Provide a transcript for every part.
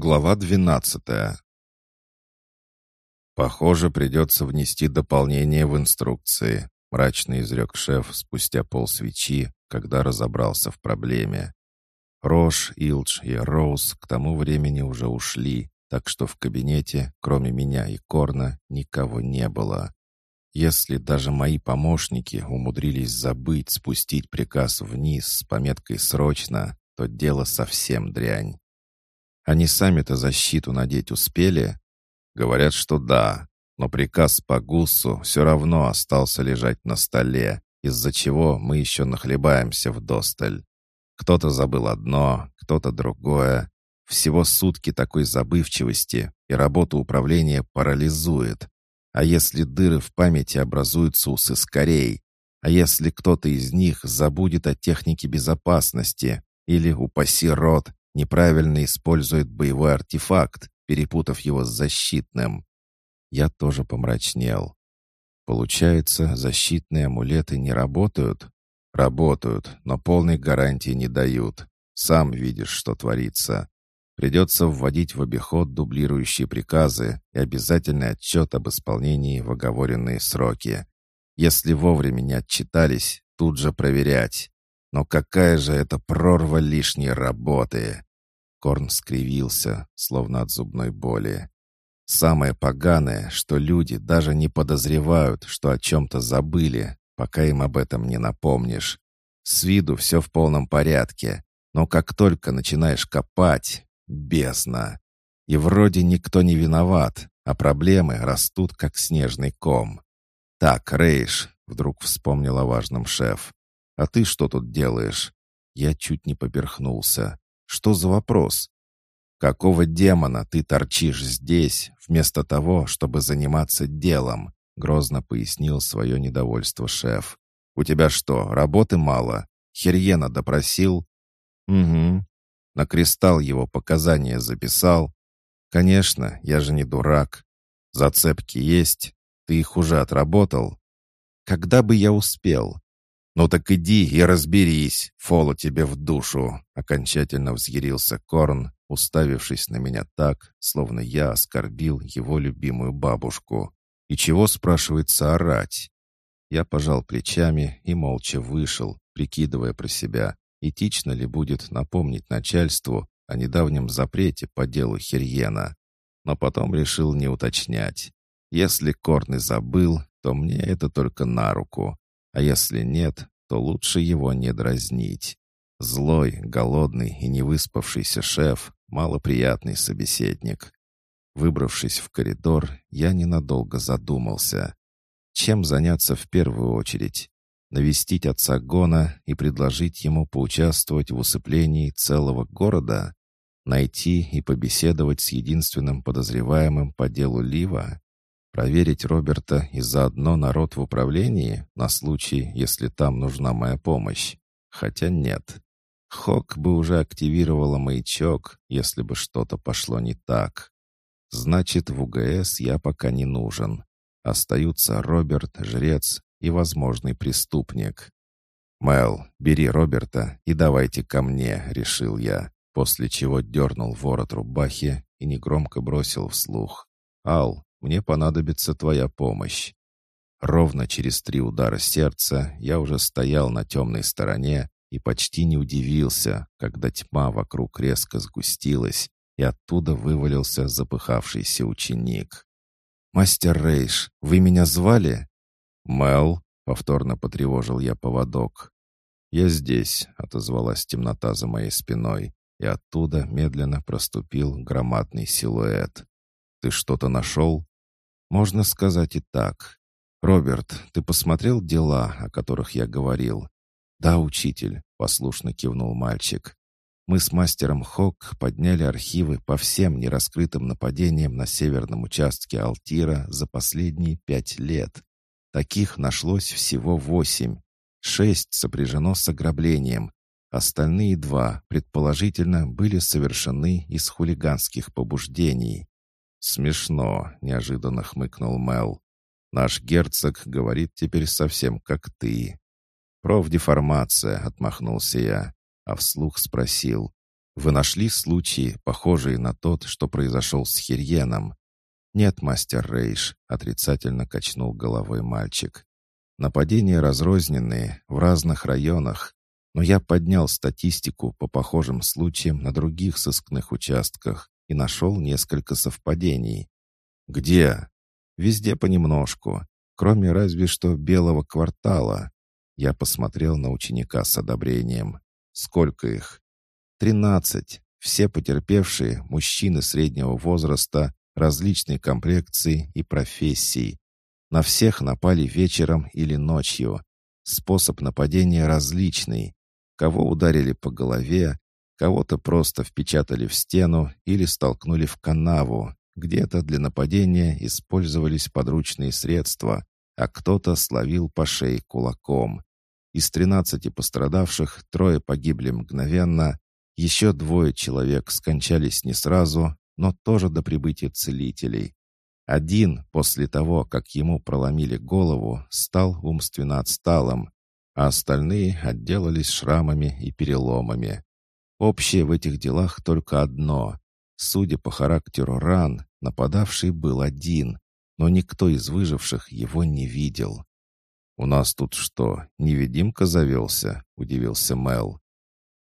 Глава двенадцатая. «Похоже, придется внести дополнение в инструкции», — мрачно изрек шеф спустя полсвечи, когда разобрался в проблеме. Рош, Илдж и Роуз к тому времени уже ушли, так что в кабинете, кроме меня и Корна, никого не было. Если даже мои помощники умудрились забыть спустить приказ вниз с пометкой «Срочно», то дело совсем дрянь. Они сами-то защиту надеть успели? Говорят, что да, но приказ по ГУСу все равно остался лежать на столе, из-за чего мы еще нахлебаемся в досталь. Кто-то забыл одно, кто-то другое. Всего сутки такой забывчивости, и работу управления парализует. А если дыры в памяти образуются у сыскарей? А если кто-то из них забудет о технике безопасности? Или, упаси рот, неправильно использует боевой артефакт, перепутав его с защитным. Я тоже помрачнел. Получается, защитные амулеты не работают? Работают, но полной гарантии не дают. Сам видишь, что творится. Придется вводить в обиход дублирующие приказы и обязательный отчет об исполнении в оговоренные сроки. Если вовремя не отчитались, тут же проверять. Но какая же это прорва лишней работы! Корн скривился, словно от зубной боли. Самое поганое, что люди даже не подозревают, что о чем-то забыли, пока им об этом не напомнишь. С виду все в полном порядке, но как только начинаешь копать — бездна. И вроде никто не виноват, а проблемы растут как снежный ком. «Так, Рейш», — вдруг вспомнил о важном шеф, — «а ты что тут делаешь?» Я чуть не поперхнулся. Что за вопрос? Какого демона ты торчишь здесь, вместо того, чтобы заниматься делом? Грозно пояснил свое недовольство шеф. У тебя что, работы мало? Херьена допросил? Угу. На кристалл его показания записал? Конечно, я же не дурак. Зацепки есть. Ты их уже отработал? Когда бы я успел? «Ну так иди и разберись, фоло тебе в душу!» Окончательно взъярился Корн, уставившись на меня так, словно я оскорбил его любимую бабушку. «И чего, спрашивается, орать?» Я пожал плечами и молча вышел, прикидывая про себя, этично ли будет напомнить начальству о недавнем запрете по делу Херьена. Но потом решил не уточнять. Если Корн и забыл, то мне это только на руку. А если нет, то лучше его не дразнить. Злой, голодный и невыспавшийся шеф — малоприятный собеседник. Выбравшись в коридор, я ненадолго задумался. Чем заняться в первую очередь? Навестить отца Гона и предложить ему поучаствовать в усыплении целого города? Найти и побеседовать с единственным подозреваемым по делу Лива? Проверить Роберта и заодно народ в управлении на случай, если там нужна моя помощь. Хотя нет. Хок бы уже активировала маячок, если бы что-то пошло не так. Значит, в УГС я пока не нужен. Остаются Роберт, Жрец и возможный преступник. «Мэл, бери Роберта и давайте ко мне», — решил я, после чего дернул ворот рубахи и негромко бросил вслух. «Ал, мне понадобится твоя помощь». Ровно через три удара сердца я уже стоял на темной стороне и почти не удивился, когда тьма вокруг резко сгустилась, и оттуда вывалился запыхавшийся ученик. «Мастер Рейш, вы меня звали?» «Мел», — повторно потревожил я поводок. «Я здесь», — отозвалась темнота за моей спиной, и оттуда медленно проступил громадный силуэт. «Ты что-то нашел?» Можно сказать и так. «Роберт, ты посмотрел дела, о которых я говорил?» «Да, учитель», — послушно кивнул мальчик. «Мы с мастером Хок подняли архивы по всем нераскрытым нападениям на северном участке Алтира за последние пять лет. Таких нашлось всего восемь. Шесть сопряжено с ограблением. Остальные два, предположительно, были совершены из хулиганских побуждений. «Смешно», — неожиданно хмыкнул Мел. «Наш герцог говорит теперь совсем как ты». «Профдеформация», — отмахнулся я, а вслух спросил. Вы нашли случаи, похожие на тот, что произошел с Хирьеном?» «Нет, мастер Рейш», — отрицательно качнул головой мальчик. «Нападения разрозненные, в разных районах, но я поднял статистику по похожим случаям на других сыскных участках и нашел несколько совпадений. Где? Везде понемножку, кроме разве что белого квартала. Я посмотрел на ученика с одобрением. Сколько их? Тринадцать. Все потерпевшие, мужчины среднего возраста, различной комплекции и профессий. На всех напали вечером или ночью. Способ нападения различный. Кого ударили по голове, кого-то просто впечатали в стену или столкнули в канаву. Где-то для нападения использовались подручные средства, а кто-то словил по шее кулаком. Из 13 пострадавших трое погибли мгновенно, еще двое человек скончались не сразу, но тоже до прибытия целителей. Один, после того, как ему проломили голову, стал умственно отсталым, а остальные отделались шрамами и переломами. Общее в этих делах только одно. Судя по характеру ран, нападавший был один, но никто из выживших его не видел. «У нас тут что, невидимка завелся?» — удивился Мел.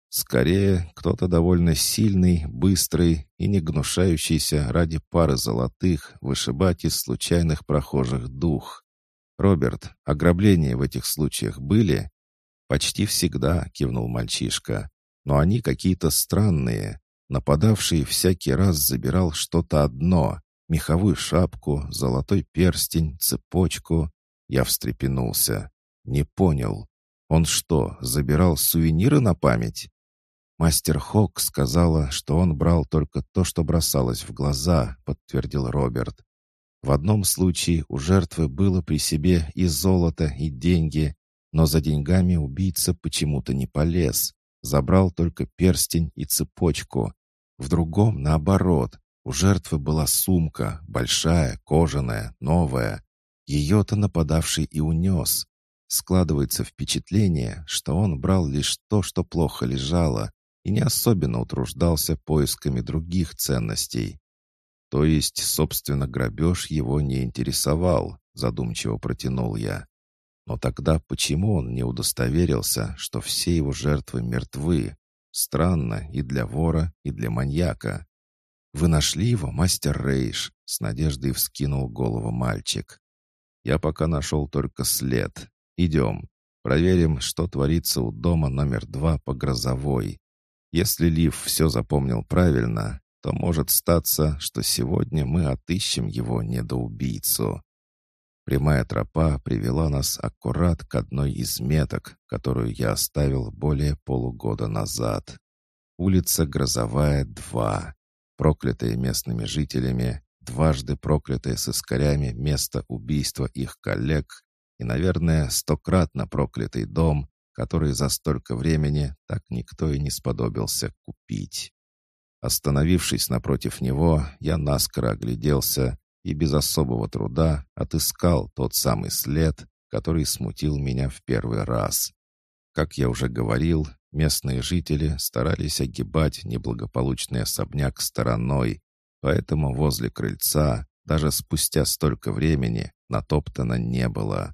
«Скорее, кто-то довольно сильный, быстрый и не гнушающийся ради пары золотых вышибать из случайных прохожих дух. «Роберт, ограбления в этих случаях были?» «Почти всегда», — кивнул мальчишка. «Но они какие-то странные. Нападавший всякий раз забирал что-то одно — меховую шапку, золотой перстень, цепочку». Я встрепенулся. «Не понял. Он что, забирал сувениры на память?» «Мастер Хок сказала, что он брал только то, что бросалось в глаза», — подтвердил Роберт. В одном случае у жертвы было при себе и золото, и деньги, но за деньгами убийца почему-то не полез, забрал только перстень и цепочку. В другом, наоборот, у жертвы была сумка, большая, кожаная, новая. Ее-то нападавший и унес. Складывается впечатление, что он брал лишь то, что плохо лежало, и не особенно утруждался поисками других ценностей. То есть, собственно, грабеж его не интересовал, задумчиво протянул я. Но тогда почему он не удостоверился, что все его жертвы мертвы? Странно и для вора, и для маньяка. «Вы нашли его, мастер Рейш?» — с надеждой вскинул голову мальчик. «Я пока нашел только след. Идем. Проверим, что творится у дома номер два по грозовой. Если Лив все запомнил правильно, то может статься, что сегодня мы отыщем его недоубийцу. Прямая тропа привела нас аккурат к одной из меток, которую я оставил более полугода назад. Улица Грозовая, 2. Проклятое местными жителями, дважды проклятое сыскарями место убийства их коллег и, наверное, стократно проклятый дом, который за столько времени так никто и не сподобился купить. Остановившись напротив него, я наскоро огляделся и без особого труда отыскал тот самый след, который смутил меня в первый раз. Как я уже говорил, местные жители старались огибать неблагополучный особняк стороной, поэтому возле крыльца, даже спустя столько времени, натоптано не было.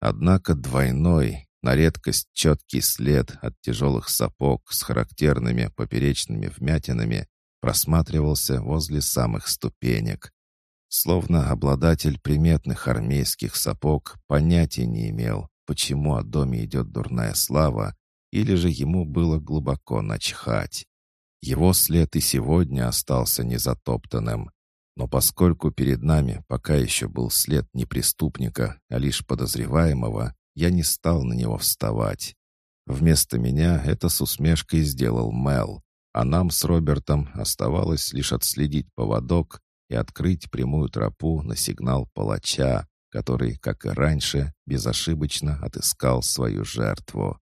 Однако двойной, на редкость четкий след от тяжелых сапог с характерными поперечными вмятинами просматривался возле самых ступенек. Словно обладатель приметных армейских сапог понятия не имел, почему о доме идет дурная слава, или же ему было глубоко начхать. Его след и сегодня остался незатоптанным. Но поскольку перед нами пока еще был след не преступника, а лишь подозреваемого, я не стал на него вставать. Вместо меня это с усмешкой сделал Мел, а нам с Робертом оставалось лишь отследить поводок и открыть прямую тропу на сигнал палача, который, как и раньше, безошибочно отыскал свою жертву.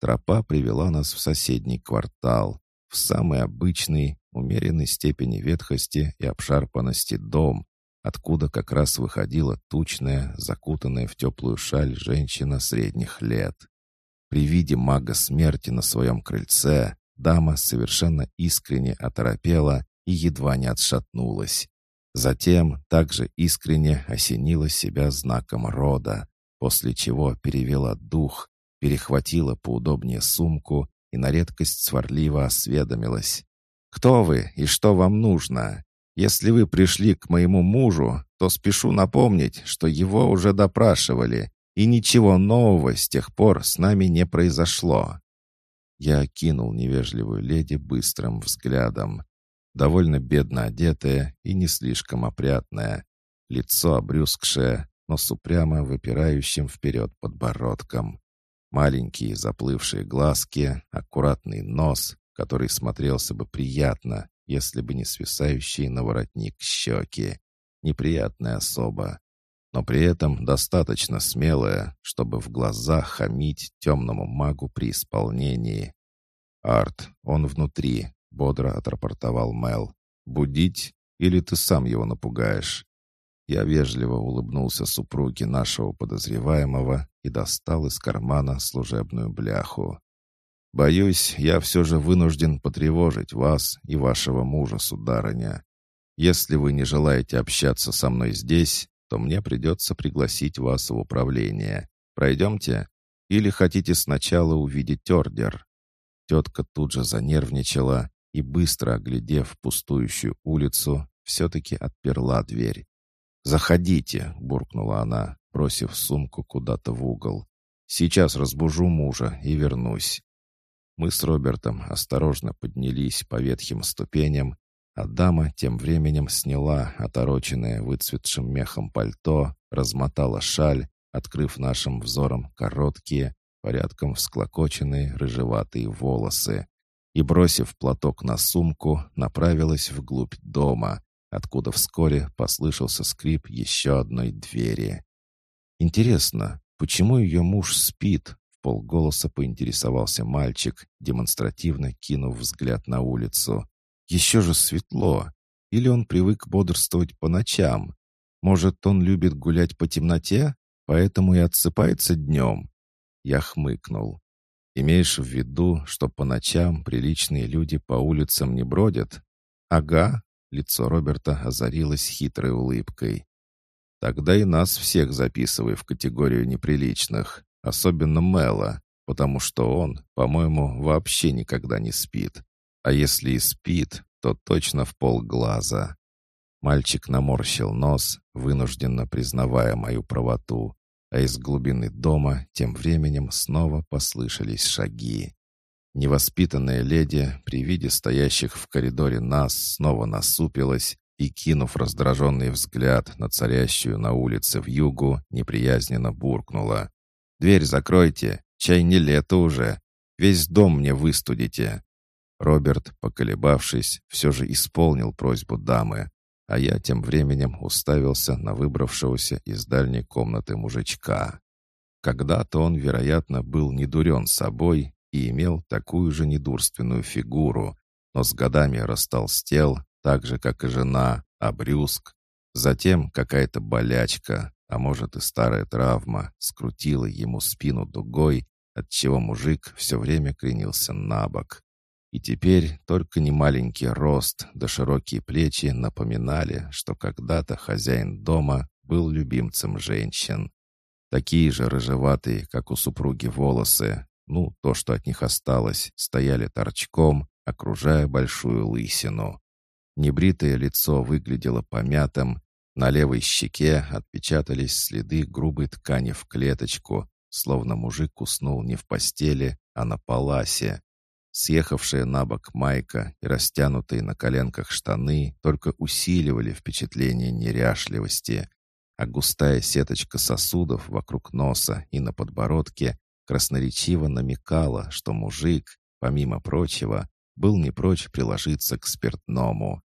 Тропа привела нас в соседний квартал, в самый обычный, умеренной степени ветхости и обшарпанности дом, откуда как раз выходила тучная, закутанная в теплую шаль женщина средних лет. При виде мага смерти на своем крыльце дама совершенно искренне оторопела и едва не отшатнулась. Затем также искренне осенила себя знаком рода, после чего перевела дух, перехватила поудобнее сумку и на редкость сварливо осведомилась. «Кто вы и что вам нужно? Если вы пришли к моему мужу, то спешу напомнить, что его уже допрашивали, и ничего нового с тех пор с нами не произошло». Я окинул невежливую леди быстрым взглядом. Довольно бедно одетая и не слишком опрятная. Лицо обрюзгшее, но с упрямо выпирающим вперед подбородком. Маленькие заплывшие глазки, аккуратный нос, который смотрелся бы приятно, если бы не свисающий на воротник щеки. Неприятная особа, но при этом достаточно смелая, чтобы в глаза хамить темному магу при исполнении. «Арт, он внутри», — бодро отрапортовал Мел. «Будить? Или ты сам его напугаешь?» Я вежливо улыбнулся супруге нашего подозреваемого и достал из кармана служебную бляху. «Боюсь, я все же вынужден потревожить вас и вашего мужа, сударыня. Если вы не желаете общаться со мной здесь, то мне придется пригласить вас в управление. Пройдемте? Или хотите сначала увидеть ордер?» Тетка тут же занервничала и, быстро оглядев пустующую улицу, все-таки отперла дверь. «Заходите», — буркнула она, бросив сумку куда-то в угол. «Сейчас разбужу мужа и вернусь». Мы с Робертом осторожно поднялись по ветхим ступеням, а дама тем временем сняла отороченное выцветшим мехом пальто, размотала шаль, открыв нашим взором короткие, порядком всклокоченные рыжеватые волосы, и, бросив платок на сумку, направилась вглубь дома, откуда вскоре послышался скрип еще одной двери. «Интересно, почему ее муж спит?» — в полголоса поинтересовался мальчик, демонстративно кинув взгляд на улицу. «Еще же светло. Или он привык бодрствовать по ночам? Может, он любит гулять по темноте, поэтому и отсыпается днем?» Я хмыкнул. «Имеешь в виду, что по ночам приличные люди по улицам не бродят?» «Ага», Лицо Роберта озарилось хитрой улыбкой. «Тогда и нас всех записывай в категорию неприличных, особенно Мэла, потому что он, по-моему, вообще никогда не спит. А если и спит, то точно в полглаза». Мальчик наморщил нос, вынужденно признавая мою правоту, а из глубины дома тем временем снова послышались шаги. Невоспитанная леди при виде стоящих в коридоре нас снова насупилась и, кинув раздраженный взгляд на царящую на улице в югу, неприязненно буркнула. «Дверь закройте, чай не лето уже, весь дом мне выстудите». Роберт, поколебавшись, все же исполнил просьбу дамы, а я тем временем уставился на выбравшегося из дальней комнаты мужичка. Когда-то он, вероятно, был не дурен собой и имел такую же недурственную фигуру, но с годами растолстел, так же, как и жена, обрюзг. Затем какая-то болячка, а может и старая травма, скрутила ему спину дугой, отчего мужик все время кренился на бок. И теперь только немаленький рост да широкие плечи напоминали, что когда-то хозяин дома был любимцем женщин. Такие же рыжеватые, как у супруги, волосы, ну, то, что от них осталось, стояли торчком, окружая большую лысину. Небритое лицо выглядело помятым, на левой щеке отпечатались следы грубой ткани в клеточку, словно мужик уснул не в постели, а на паласе. Съехавшая на бок майка и растянутые на коленках штаны только усиливали впечатление неряшливости, а густая сеточка сосудов вокруг носа и на подбородке красноречиво намекала, что мужик, помимо прочего, был не прочь приложиться к спиртному.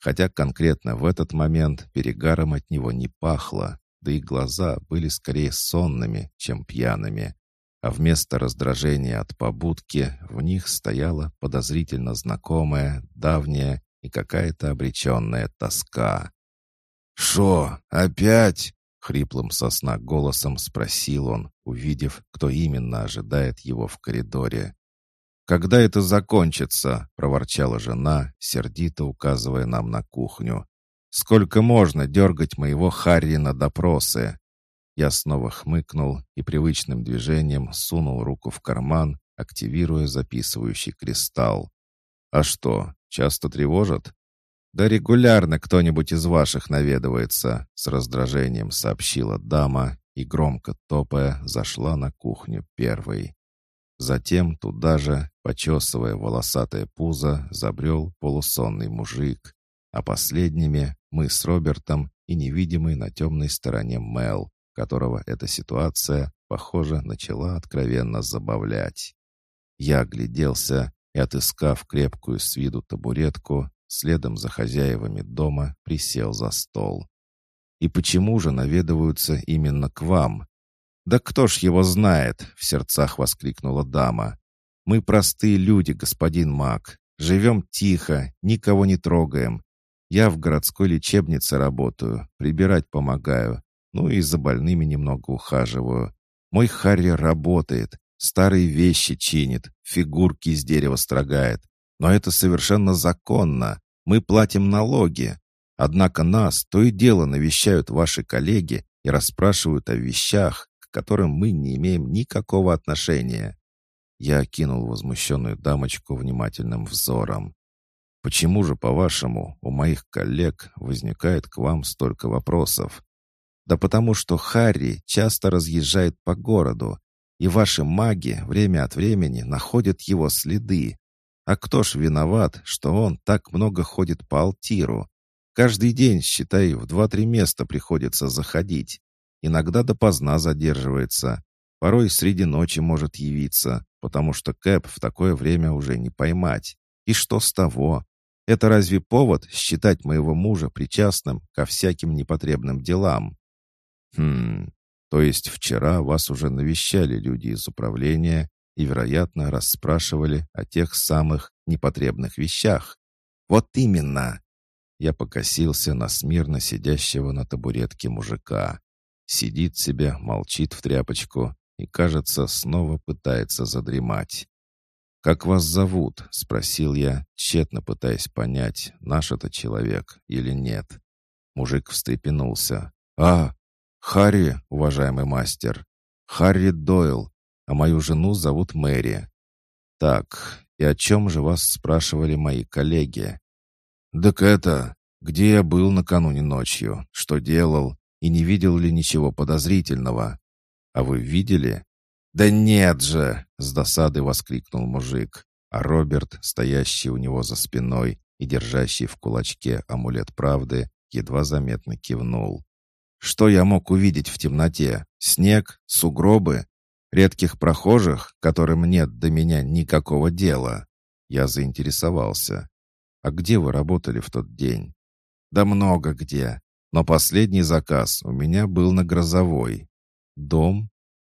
Хотя конкретно в этот момент перегаром от него не пахло, да и глаза были скорее сонными, чем пьяными. А вместо раздражения от побудки в них стояла подозрительно знакомая, давняя и какая-то обреченная тоска. «Шо, опять?» Хриплым сосна голосом спросил он, увидев, кто именно ожидает его в коридоре. когда это закончится?» — проворчала жена, сердито указывая нам на кухню. «Сколько можно дергать моего Харри на допросы?» Я снова хмыкнул и привычным движением сунул руку в карман, активируя записывающий кристалл. «А что, часто тревожат?» «Да регулярно кто-нибудь из ваших наведывается», — с раздражением сообщила дама и, громко топая, зашла на кухню первой. Затем туда же, почесывая волосатое пузо, забрел полусонный мужик, а последними мы с Робертом и невидимый на темной стороне Мел, которого эта ситуация, похоже, начала откровенно забавлять. Я огляделся и, отыскав крепкую с виду табуретку, следом за хозяевами дома присел за стол. «И почему же наведываются именно к вам?» «Да кто ж его знает!» — в сердцах воскликнула дама. «Мы простые люди, господин Мак. Живем тихо, никого не трогаем. Я в городской лечебнице работаю, прибирать помогаю, ну и за больными немного ухаживаю. Мой Харри работает, старые вещи чинит, фигурки из дерева строгает. Но это совершенно законно. Мы платим налоги. Однако нас то и дело навещают ваши коллеги и расспрашивают о вещах, к которым мы не имеем никакого отношения. Я окинул возмущенную дамочку внимательным взором. «Почему же, по-вашему, у моих коллег возникает к вам столько вопросов?» «Да потому что Харри часто разъезжает по городу, и ваши маги время от времени находят его следы. А кто ж виноват, что он так много ходит по Алтиру? Каждый день, считай, в два-три места приходится заходить. Иногда допоздна задерживается. Порой среди ночи может явиться, потому что Кэп в такое время уже не поймать. И что с того? Это разве повод считать моего мужа причастным ко всяким непотребным делам? Хм, то есть вчера вас уже навещали люди из управления и, вероятно, расспрашивали о тех самых непотребных вещах. Вот именно. Я покосился на смирно сидящего на табуретке мужика. Сидит себе, молчит в тряпочку и, кажется, снова пытается задремать. «Как вас зовут?» — спросил я, тщетно пытаясь понять, наш это человек или нет. Мужик встрепенулся. «А, Харри, уважаемый мастер. Харри Дойл, а мою жену зовут Мэри. Так, и о чем же вас спрашивали мои коллеги?» «Так это, где я был накануне ночью, что делал, и не видел ли ничего подозрительного. А вы видели? Да нет же! С досадой воскликнул мужик, а Роберт, стоящий у него за спиной и держащий в кулачке амулет правды, едва заметно кивнул. Что я мог увидеть в темноте? Снег? Сугробы? Редких прохожих, которым нет до меня никакого дела? Я заинтересовался. А где вы работали в тот день? Да много где. Но последний заказ у меня был на грозовой. Дом?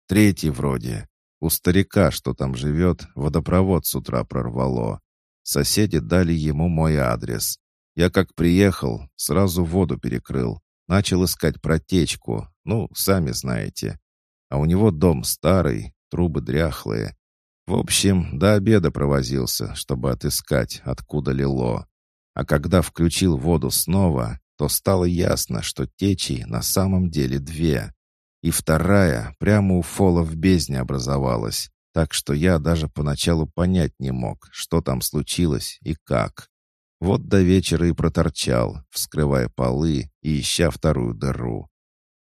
Третий вроде. У старика, что там живет, водопровод с утра прорвало. Соседи дали ему мой адрес. Я как приехал, сразу воду перекрыл. Начал искать протечку, ну, сами знаете. А у него дом старый, трубы дряхлые. В общем, до обеда провозился, чтобы отыскать, откуда лило. А когда включил воду снова, то стало ясно, что течей на самом деле две. И вторая прямо у фола в бездне образовалась, так что я даже поначалу понять не мог, что там случилось и как. Вот до вечера и проторчал, вскрывая полы и ища вторую дыру.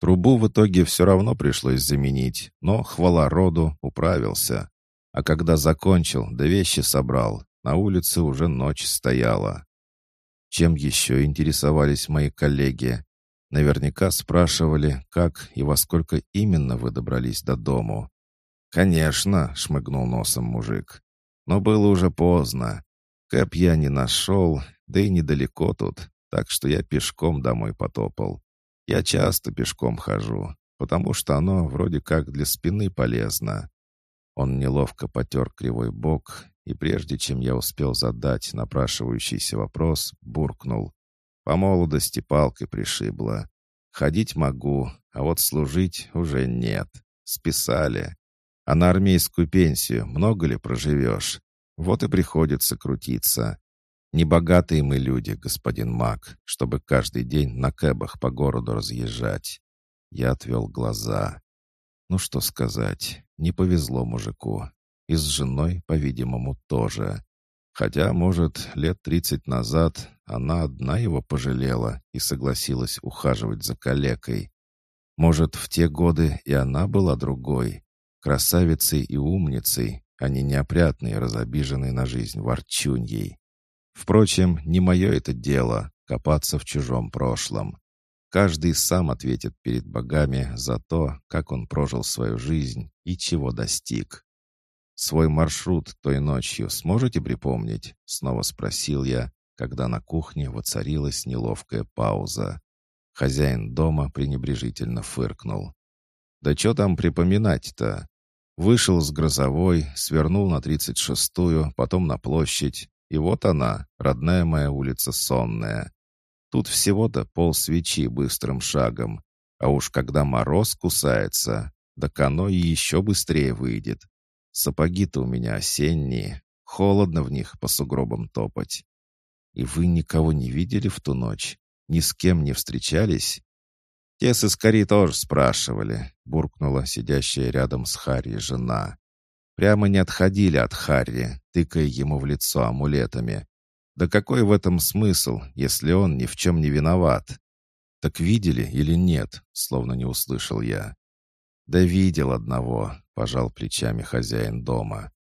Трубу в итоге все равно пришлось заменить, но, хвала роду, управился. А когда закончил, да вещи собрал, на улице уже ночь стояла. Чем еще интересовались мои коллеги? Наверняка спрашивали, как и во сколько именно вы добрались до дому. «Конечно», — шмыгнул носом мужик. «Но было уже поздно. Кэп я не нашел, да и недалеко тут, так что я пешком домой потопал. Я часто пешком хожу, потому что оно вроде как для спины полезно». Он неловко потер кривой бок и прежде чем я успел задать напрашивающийся вопрос, буркнул. По молодости палкой пришибло. Ходить могу, а вот служить уже нет. Списали. А на армейскую пенсию много ли проживешь? Вот и приходится крутиться. Небогатые мы люди, господин Мак, чтобы каждый день на кэбах по городу разъезжать. Я отвел глаза. Ну что сказать, не повезло мужику. И с женой, по-видимому, тоже. Хотя, может, лет тридцать назад она одна его пожалела и согласилась ухаживать за калекой. Может, в те годы и она была другой, красавицей и умницей, а не неопрятной, разобиженной на жизнь ворчуньей. Впрочем, не мое это дело — копаться в чужом прошлом. Каждый сам ответит перед богами за то, как он прожил свою жизнь и чего достиг. «Свой маршрут той ночью сможете припомнить?» — снова спросил я, когда на кухне воцарилась неловкая пауза. Хозяин дома пренебрежительно фыркнул. «Да что там припоминать-то? Вышел с грозовой, свернул на тридцать шестую, потом на площадь, и вот она, родная моя улица Сонная. Тут всего-то пол свечи быстрым шагом, а уж когда мороз кусается, да оно и еще быстрее выйдет. Сапоги-то у меня осенние, холодно в них по сугробам топать. И вы никого не видели в ту ночь? Ни с кем не встречались?» «Те сыскари тоже спрашивали», — буркнула сидящая рядом с Харри жена. Прямо не отходили от Харри, тыкая ему в лицо амулетами. Да какой в этом смысл, если он ни в чем не виноват? Так видели или нет, словно не услышал я. Да видел одного, пожал плечами хозяин дома.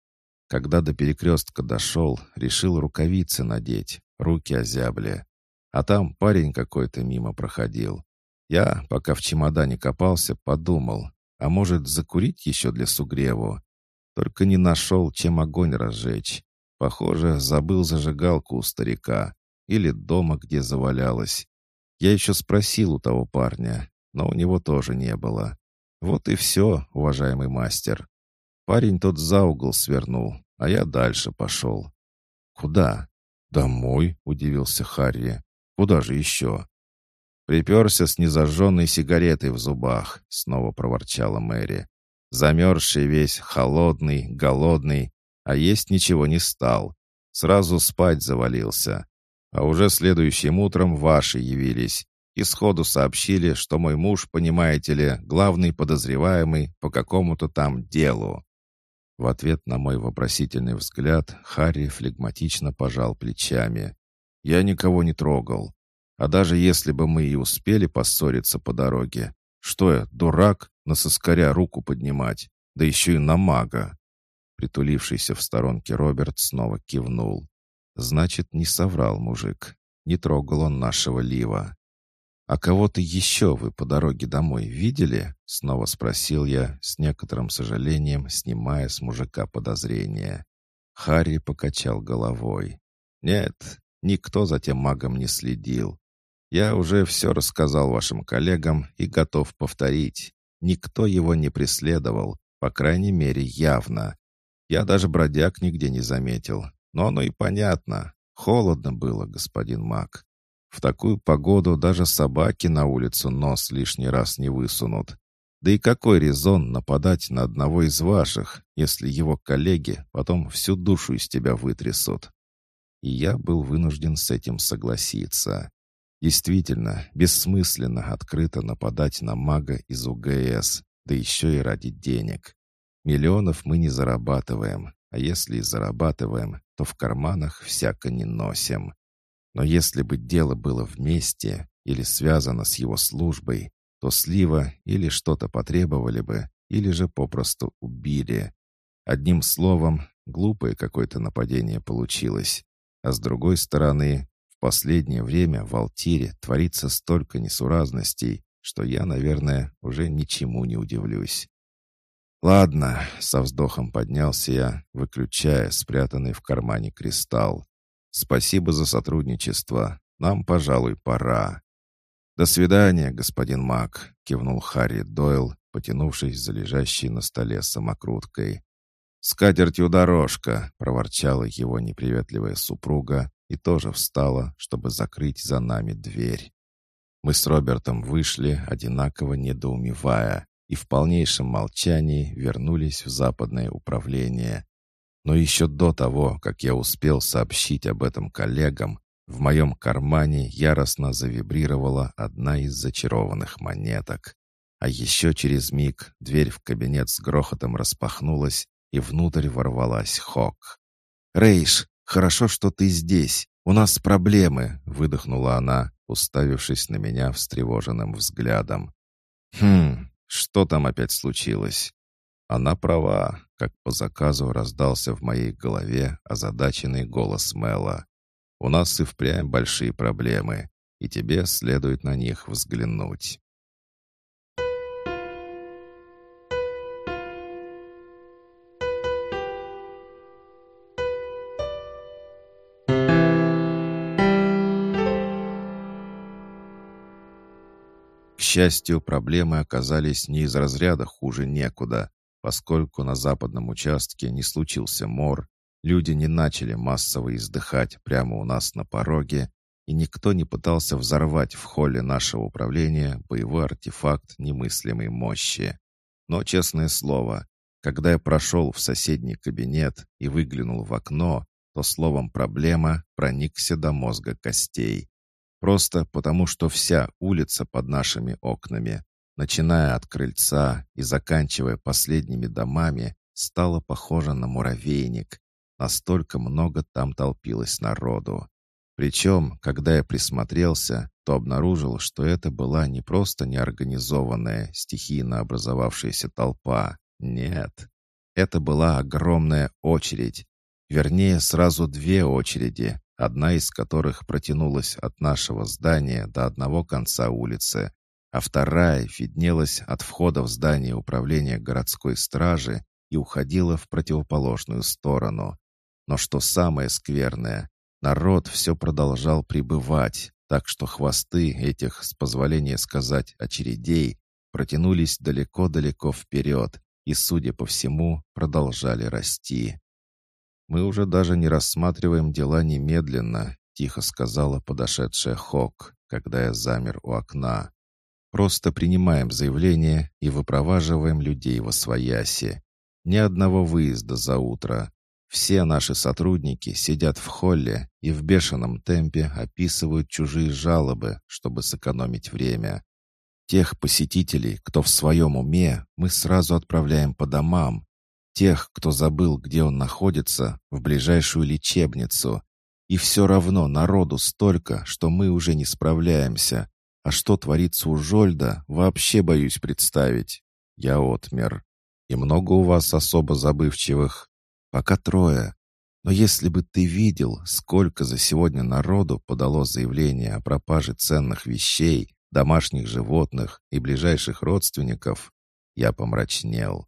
Когда до перекрестка дошел, решил рукавицы надеть, руки озябли. А там парень какой-то мимо проходил. Я, пока в чемодане копался, подумал, а может закурить еще для сугреву? Только не нашел, чем огонь разжечь. Похоже, забыл зажигалку у старика. Или дома, где завалялась. Я еще спросил у того парня, но у него тоже не было. Вот и все, уважаемый мастер. Парень тот за угол свернул, а я дальше пошел. «Куда?» «Домой», — удивился Харри. Куда же еще?» «Приперся с незажженной сигаретой в зубах», — снова проворчала Мэри. «Замерзший весь, холодный, голодный, а есть ничего не стал. Сразу спать завалился. А уже следующим утром ваши явились и сходу сообщили, что мой муж, понимаете ли, главный подозреваемый по какому-то там делу». В ответ на мой вопросительный взгляд Харри флегматично пожал плечами. Я никого не трогал. А даже если бы мы и успели поссориться по дороге, что я, дурак, на соскоря руку поднимать, да еще и на мага?» Притулившийся в сторонке Роберт снова кивнул. «Значит, не соврал мужик. Не трогал он нашего Лива». «А кого-то еще вы по дороге домой видели?» — снова спросил я, с некоторым сожалением, снимая с мужика подозрения. Харри покачал головой. «Нет, Никто за тем магом не следил. Я уже все рассказал вашим коллегам и готов повторить. Никто его не преследовал, по крайней мере, явно. Я даже бродяг нигде не заметил. Но оно и понятно. Холодно было, господин маг. В такую погоду даже собаки на улицу нос лишний раз не высунут. Да и какой резон нападать на одного из ваших, если его коллеги потом всю душу из тебя вытрясут? и я был вынужден с этим согласиться. Действительно, бессмысленно открыто нападать на мага из УГС, да еще и ради денег. Миллионов мы не зарабатываем, а если и зарабатываем, то в карманах всяко не носим. Но если бы дело было вместе или связано с его службой, то слива или что-то потребовали бы, или же попросту убили. Одним словом, глупое какое-то нападение получилось. А с другой стороны, последнее время в Алтире творится столько несуразностей, что я, наверное, уже ничему не удивлюсь. «Ладно», — со вздохом поднялся я, выключая спрятанный в кармане кристалл. «Спасибо за сотрудничество. Нам, пожалуй, пора». «До свидания, господин Мак», — кивнул Харри Дойл, потянувшись за лежащей на столе самокруткой. «С катертью дорожка!» — проворчала его неприветливая супруга и тоже встала, чтобы закрыть за нами дверь. Мы с Робертом вышли, одинаково недоумевая, и в полнейшем молчании вернулись в западное управление. Но еще до того, как я успел сообщить об этом коллегам, в моем кармане яростно завибрировала одна из зачарованных монеток. А еще через миг дверь в кабинет с грохотом распахнулась, и внутрь ворвалась Хок. «Рейш, хорошо, что ты здесь. У нас проблемы», — выдохнула она, уставившись на меня встревоженным взглядом. «Хм, что там опять случилось?» Она права, как по заказу раздался в моей голове озадаченный голос Мэла. «У нас и впрямь большие проблемы, и тебе следует на них взглянуть». Счастью, проблемы оказались не из разряда «хуже некуда», поскольку на западном участке не случился мор, люди не начали массово издыхать прямо у нас на пороге, и никто не пытался взорвать в холле нашего управления боевой артефакт немыслимой мощи. Но, честное слово, когда я прошел в соседний кабинет и выглянул в окно, то словом «проблема» проникся до мозга костей. Просто потому, что вся улица под нашими окнами, начиная от крыльца и заканчивая последними домами, стала похожа на муравейник. Настолько много там толпилось народу. Причем, когда я присмотрелся, то обнаружил, что это была не просто неорганизованная, стихийно образовавшаяся толпа. Нет. Это была огромная очередь. Вернее, сразу две очереди, одна из которых протянулась от нашего здания до одного конца улицы, а вторая виднелась от входа в здание управления городской стражи и уходила в противоположную сторону. Но что самое скверное, народ все продолжал прибывать, так что хвосты этих, с позволения сказать, очередей протянулись далеко-далеко вперед и, судя по всему, продолжали расти. «Мы уже даже не рассматриваем дела немедленно», — тихо сказала подошедшая Хок, когда я замер у окна. «Просто принимаем заявление и выпроваживаем людей во свояси. Ни одного выезда за утро. Все наши сотрудники сидят в холле и в бешеном темпе описывают чужие жалобы, чтобы сэкономить время. Тех посетителей, кто в своем уме, мы сразу отправляем по домам, тех, кто забыл, где он находится, в ближайшую лечебницу. И все равно народу столько, что мы уже не справляемся. А что творится у Жольда, вообще боюсь представить. Я отмер. И много у вас особо забывчивых? Пока трое. Но если бы ты видел, сколько за сегодня народу подало заявление о пропаже ценных вещей, домашних животных и ближайших родственников, я помрачнел.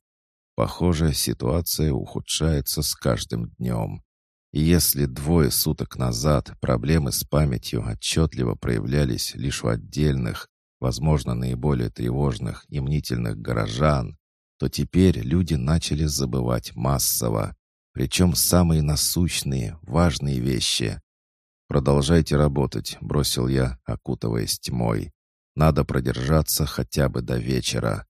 Похоже, ситуация ухудшается с каждым днем. И если двое суток назад проблемы с памятью отчетливо проявлялись лишь у отдельных, возможно, наиболее тревожных и мнительных горожан, то теперь люди начали забывать массово, причем самые насущные, важные вещи. «Продолжайте работать», — бросил я, окутываясь тьмой. «Надо продержаться хотя бы до вечера.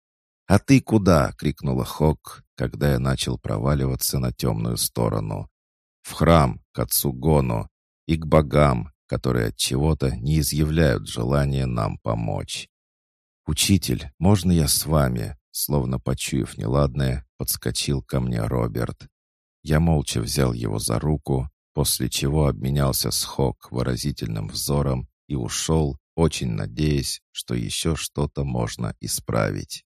«А ты куда?» — крикнула Хок, когда я начал проваливаться на темную сторону. «В храм, к отцу Гону, и к богам, которые от чего-то не изъявляют желания нам помочь. «Учитель, можно я с вами?» Словно почуяв неладное, подскочил ко мне Роберт. Я молча взял его за руку, после чего обменялся с Хок выразительным взором и ушел, очень надеясь, что еще что-то можно исправить.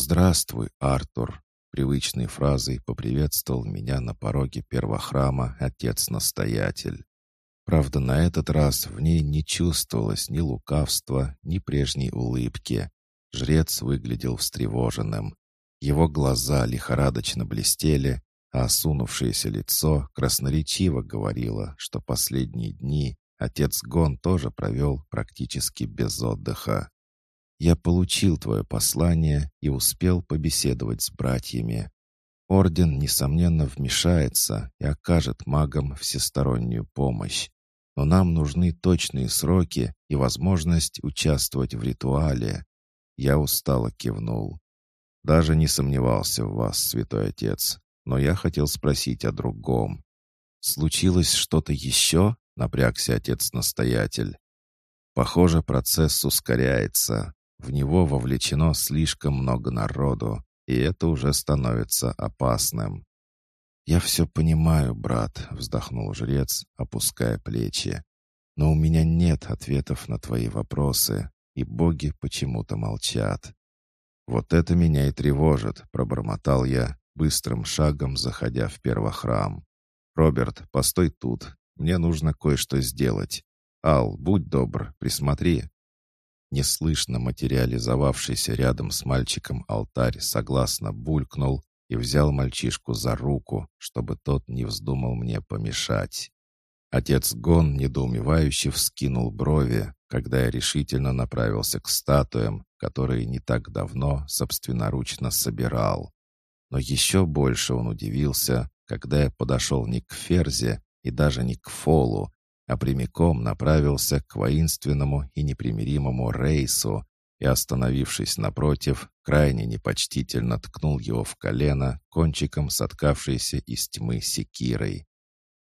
«Здравствуй, Артур!» Привычной фразой поприветствовал меня на пороге первохрама отец-настоятель. Правда, на этот раз в ней не чувствовалось ни лукавства, ни прежней улыбки. Жрец выглядел встревоженным. Его глаза лихорадочно блестели, а осунувшееся лицо красноречиво говорило, что последние дни отец Гон тоже провел практически без отдыха. Я получил твое послание и успел побеседовать с братьями. Орден, несомненно, вмешается и окажет магам всестороннюю помощь. Но нам нужны точные сроки и возможность участвовать в ритуале. Я устало кивнул. Даже не сомневался в вас, святой отец. но я хотел спросить о другом. «Случилось что-то еще?» — напрягся отец-настоятель. «Похоже, процесс ускоряется. В него вовлечено слишком много народу, и это уже становится опасным». «Я все понимаю, брат», — вздохнул жрец, опуская плечи. «Но у меня нет ответов на твои вопросы, и боги почему-то молчат». «Вот это меня и тревожит», — пробормотал я, быстрым шагом заходя в первохрам. «Роберт, постой тут. Мне нужно кое-что сделать. Ал, будь добр, присмотри». Неслышно материализовавшийся рядом с мальчиком алтарь согласно булькнул и взял мальчишку за руку, чтобы тот не вздумал мне помешать. Отец Гон недоумевающе вскинул брови, когда я решительно направился к статуям, которые не так давно собственноручно собирал. Но еще больше он удивился, когда я подошел не к Ферзе и даже не к Фолу, а прямиком направился к воинственному и непримиримому Рейсу и, остановившись напротив, крайне непочтительно ткнул его в колено кончиком соткавшейся из тьмы секирой.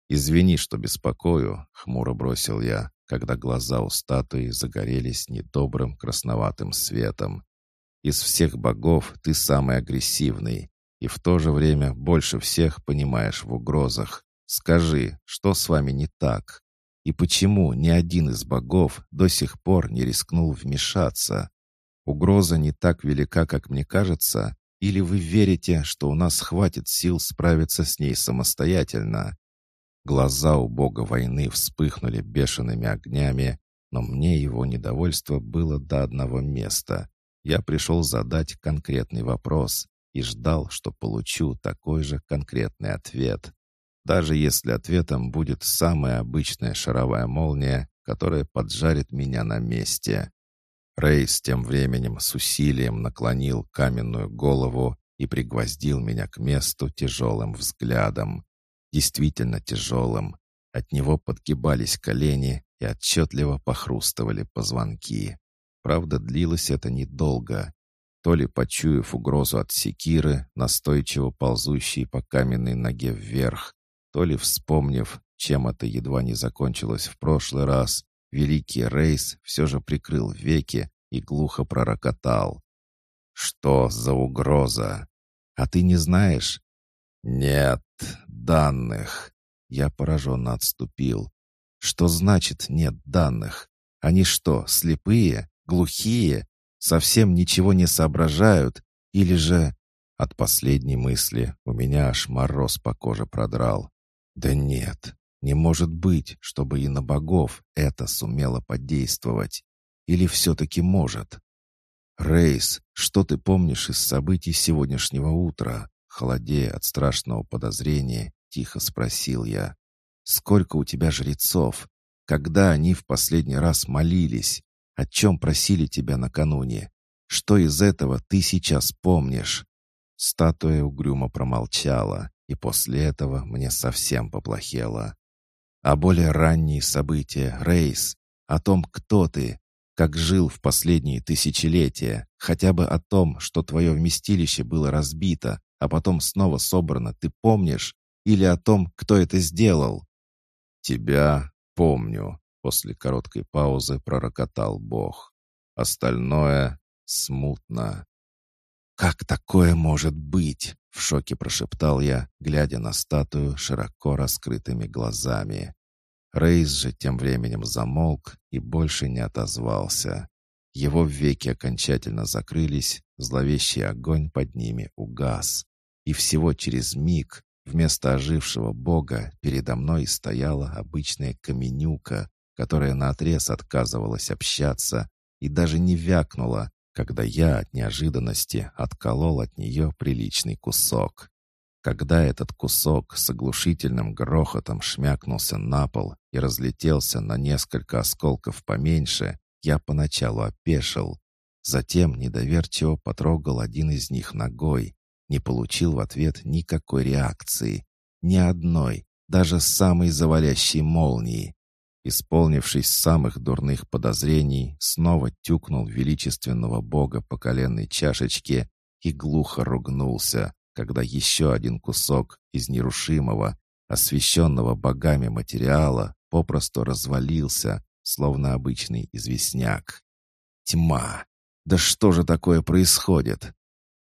«Извини, что беспокою», — хмуро бросил я, когда глаза у статуи загорелись недобрым красноватым светом. «Из всех богов ты самый агрессивный, и в то же время больше всех понимаешь в угрозах. Скажи, что с вами не так? И почему ни один из богов до сих пор не рискнул вмешаться? Угроза не так велика, как мне кажется, или вы верите, что у нас хватит сил справиться с ней самостоятельно? Глаза у бога войны вспыхнули бешеными огнями, но мне его недовольство было до одного места. Я пришел задать конкретный вопрос, и ждал, что получу такой же конкретный ответ. Даже если ответом будет самая обычная шаровая молния, которая поджарит меня на месте. Рейс тем временем с усилием наклонил каменную голову и пригвоздил меня к месту тяжелым взглядом. Действительно тяжелым. От него подгибались колени и отчетливо похрустывали позвонки. Правда, длилось это недолго то ли почуяв угрозу от секиры, настойчиво ползущей по каменной ноге вверх, то ли вспомнив, чем это едва не закончилось в прошлый раз, великий Рейс все же прикрыл веки и глухо пророкотал. «Что за угроза? А ты не знаешь?» «Нет данных». Я пораженно отступил. «Что значит «нет данных»? Они что, слепые? Глухие? совсем ничего не соображают, или же... От последней мысли у меня аж мороз по коже продрал. Да нет, не может быть, чтобы и на богов это сумело подействовать. Или все-таки может? Рейс, что ты помнишь из событий сегодняшнего утра? Холодея от страшного подозрения, тихо спросил я. Сколько у тебя жрецов? Когда они в последний раз молились? О чем просили тебя накануне? Что из этого ты сейчас помнишь?» Статуя угрюмо промолчала, и после этого мне совсем поплохело. А более ранние события, Рейс, о том, кто ты, как жил в последние тысячелетия, хотя бы о том, что твое вместилище было разбито, а потом снова собрано, ты помнишь? Или о том, кто это сделал? Тебя помню, После короткой паузы пророкотал Бог. Остальное смутно. «Как такое может быть?» — в шоке прошептал я, глядя на статую широко раскрытыми глазами. Рейс же тем временем замолк и больше не отозвался. Его веки окончательно закрылись, зловещий огонь под ними угас. И всего через миг вместо ожившего бога передо мной стояла обычная каменюка, которая наотрез отказывалась общаться и даже не вякнула, когда я от неожиданности отколол от нее приличный кусок. Когда этот кусок с оглушительным грохотом шмякнулся на пол и разлетелся на несколько осколков поменьше, я поначалу опешил. Затем недоверчиво потрогал один из них ногой, не получил в ответ никакой реакции, ни одной, даже самой завалящей молнии исполнившись самых дурных подозрений, снова тюкнул величественного бога по коленной чашечке и глухо ругнулся, когда еще один кусок из нерушимого, освещенного богами материала попросту развалился, словно обычный известняк. Тьма! Да что же такое происходит?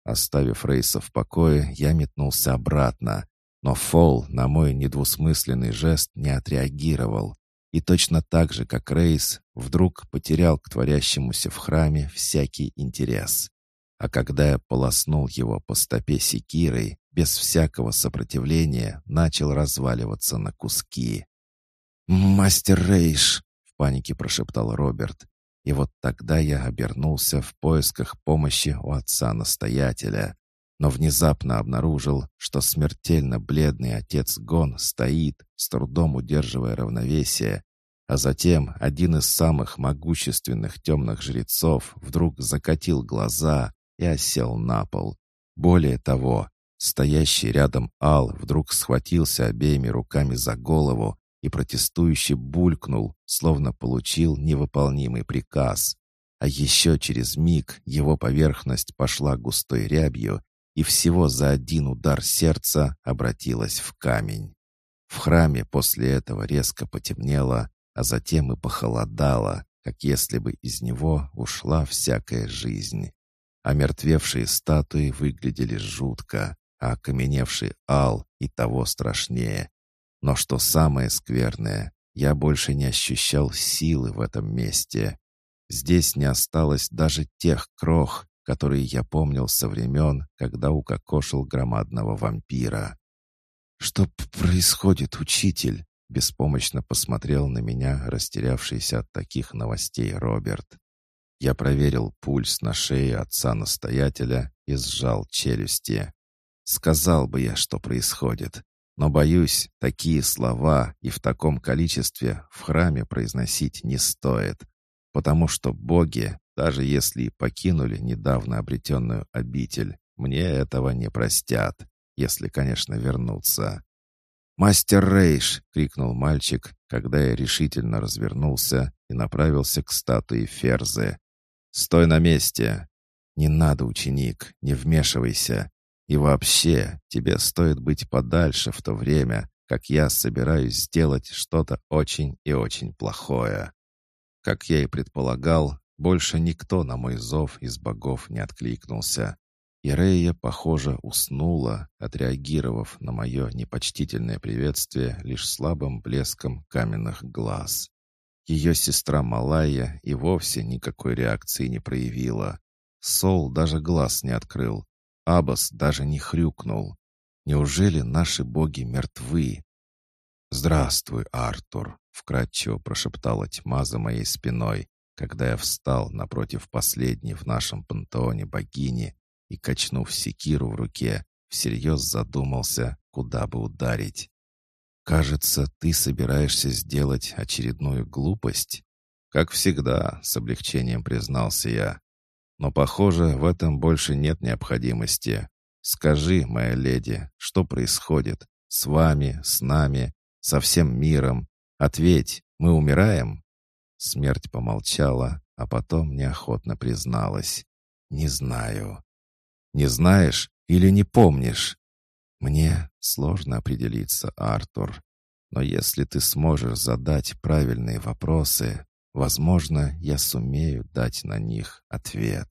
Оставив Рейса в покое, я метнулся обратно, но Фол на мой недвусмысленный жест не отреагировал. И точно так же, как Рейс, вдруг потерял к творящемуся в храме всякий интерес. А когда я полоснул его по стопе секирой, без всякого сопротивления начал разваливаться на куски. «Мастер Рейш!» — в панике прошептал Роберт. И вот тогда я обернулся в поисках помощи у отца-настоятеля, но внезапно обнаружил, что смертельно бледный отец Гон стоит, с трудом удерживая равновесие, а затем один из самых могущественных темных жрецов вдруг закатил глаза и осел на пол. Более того, стоящий рядом Ал вдруг схватился обеими руками за голову и протестующе булькнул, словно получил невыполнимый приказ. А еще через миг его поверхность пошла густой рябью и всего за один удар сердца обратилась в камень. В храме после этого резко потемнело, а затем и похолодало, как если бы из него ушла всякая жизнь. А мертвевшие статуи выглядели жутко, а окаменевший ал и того страшнее. Но что самое скверное, я больше не ощущал силы в этом месте. Здесь не осталось даже тех крох, которые я помнил со времен, когда укокошил громадного вампира. «Что происходит, учитель?» — беспомощно посмотрел на меня, растерявшийся от таких новостей Роберт. Я проверил пульс на шее отца-настоятеля и сжал челюсти. Сказал бы я, что происходит, но, боюсь, такие слова и в таком количестве в храме произносить не стоит, потому что боги, даже если и покинули недавно обретенную обитель, мне этого не простят, если, конечно, вернутся. «Мастер Рейш!» — крикнул мальчик, когда я решительно развернулся и направился к статуе Ферзы. «Стой на месте!» «Не надо, ученик, не вмешивайся. И вообще, тебе стоит быть подальше в то время, как я собираюсь сделать что-то очень и очень плохое». Как я и предполагал, больше никто на мой зов из богов не откликнулся. И Рея, похоже, уснула, отреагировав на мое непочтительное приветствие лишь слабым блеском каменных глаз. Ее сестра Малая и вовсе никакой реакции не проявила. Сол даже глаз не открыл. Абас даже не хрюкнул. Неужели наши боги мертвы? «Здравствуй, Артур!» — вкратчиво прошептала тьма за моей спиной, когда я встал напротив последней в нашем пантеоне богини и, качнув секиру в руке, всерьез задумался, куда бы ударить. «Кажется, ты собираешься сделать очередную глупость?» «Как всегда», — с облегчением признался я. «Но, похоже, в этом больше нет необходимости. Скажи, моя леди, что происходит? С вами, с нами, со всем миром? Ответь, мы умираем?» Смерть помолчала, а потом неохотно призналась. «Не знаю». «Не знаешь или не помнишь?» «Мне сложно определиться, Артур. Но если ты сможешь задать правильные вопросы, возможно, я сумею дать на них ответ».